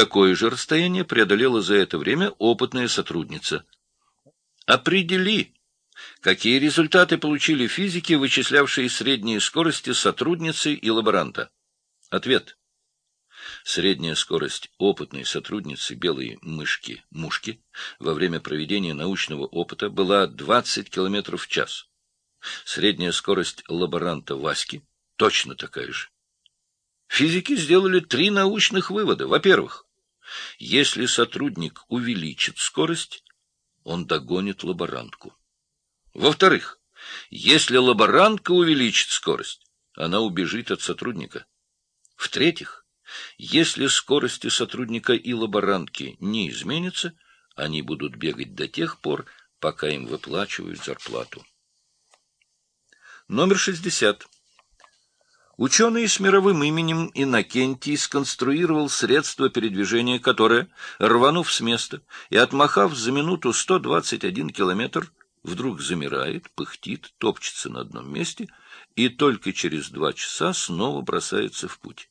Такое же расстояние преодолела за это время опытная сотрудница. Определи, какие результаты получили физики, вычислявшие средние скорости сотрудницы и лаборанта. Ответ. Средняя скорость опытной сотрудницы белой мышки Мушки во время проведения научного опыта была 20 км в час. Средняя скорость лаборанта Васьки точно такая же. Физики сделали три научных вывода. Во-первых, если сотрудник увеличит скорость, он догонит лаборантку. Во-вторых, если лаборантка увеличит скорость, она убежит от сотрудника. В-третьих, если скорости сотрудника и лаборантки не изменятся, они будут бегать до тех пор, пока им выплачивают зарплату. Номер 60. Ученый с мировым именем Иннокентий сконструировал средство передвижения, которое, рванув с места и отмахав за минуту 121 километр, вдруг замирает, пыхтит, топчется на одном месте и только через два часа снова бросается в путь.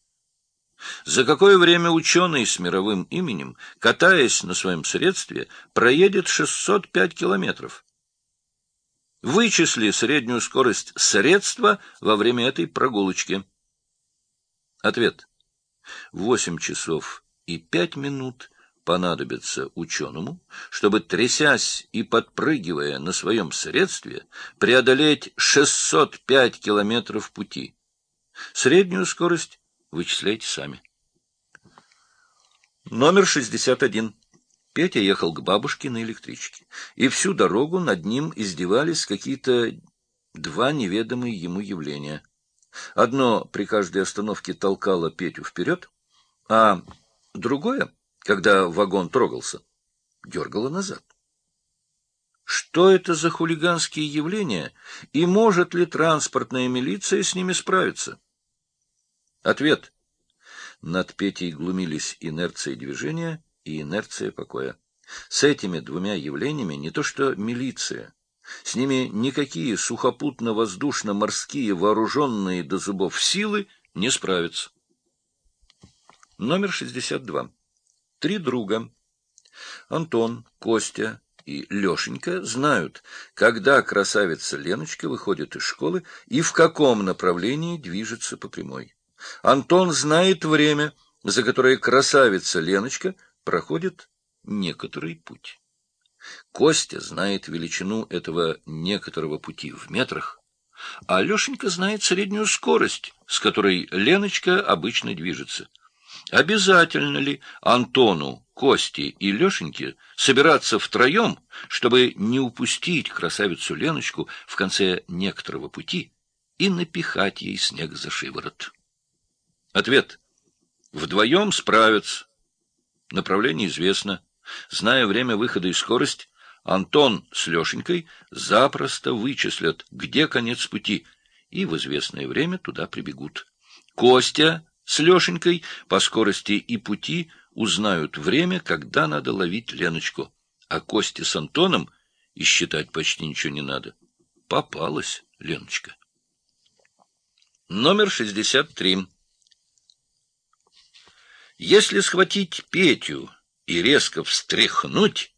За какое время ученый с мировым именем, катаясь на своем средстве, проедет 605 километров? Вычисли среднюю скорость средства во время этой прогулочки. Ответ. Восемь часов и пять минут понадобится ученому, чтобы, трясясь и подпрыгивая на своем средстве, преодолеть 605 километров пути. Среднюю скорость вычисляйте сами. Номер 61. Петя ехал к бабушке на электричке, и всю дорогу над ним издевались какие-то два неведомые ему явления. Одно при каждой остановке толкало Петю вперед, а другое, когда вагон трогался, дергало назад. Что это за хулиганские явления, и может ли транспортная милиция с ними справиться? Ответ. Над Петей глумились инерция движения и инерция покоя. С этими двумя явлениями не то что милиция, с ними никакие сухопутно-воздушно-морские вооруженные до зубов силы не справятся. Номер 62. Три друга. Антон, Костя и Лешенька знают, когда красавица Леночка выходит из школы и в каком направлении движется по прямой. Антон знает время, за которое красавица Леночка — проходит некоторый путь. Костя знает величину этого некоторого пути в метрах, а Алешенька знает среднюю скорость, с которой Леночка обычно движется. Обязательно ли Антону, Косте и Лешеньке собираться втроем, чтобы не упустить красавицу Леночку в конце некоторого пути и напихать ей снег за шиворот? Ответ. Вдвоем справятся, Направление известно. Зная время выхода и скорость, Антон с Лешенькой запросто вычислят, где конец пути, и в известное время туда прибегут. Костя с Лешенькой по скорости и пути узнают время, когда надо ловить Леночку, а Косте с Антоном и считать почти ничего не надо. Попалась Леночка. Номер шестьдесят три. Если схватить Петю и резко встряхнуть,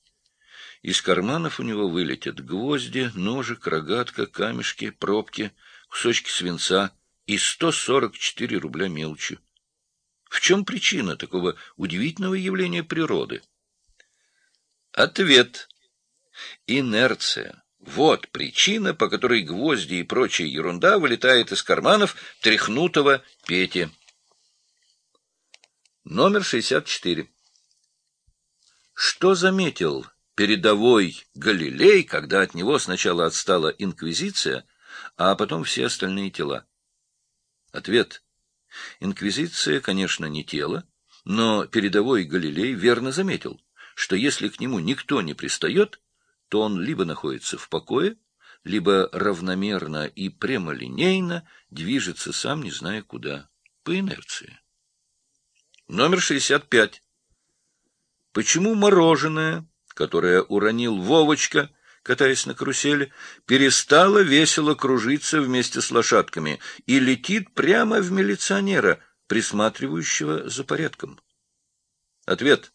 из карманов у него вылетят гвозди, ножик, рогатка, камешки, пробки, кусочки свинца и 144 рубля мелочью. В чем причина такого удивительного явления природы? Ответ. Инерция. Вот причина, по которой гвозди и прочая ерунда вылетает из карманов тряхнутого Пети. Номер 64. Что заметил передовой Галилей, когда от него сначала отстала инквизиция, а потом все остальные тела? Ответ. Инквизиция, конечно, не тело, но передовой Галилей верно заметил, что если к нему никто не пристает, то он либо находится в покое, либо равномерно и прямолинейно движется сам не зная куда, по инерции. Номер 65. Почему мороженое, которое уронил Вовочка, катаясь на карусели, перестало весело кружиться вместе с лошадками и летит прямо в милиционера, присматривающего за порядком? Ответ.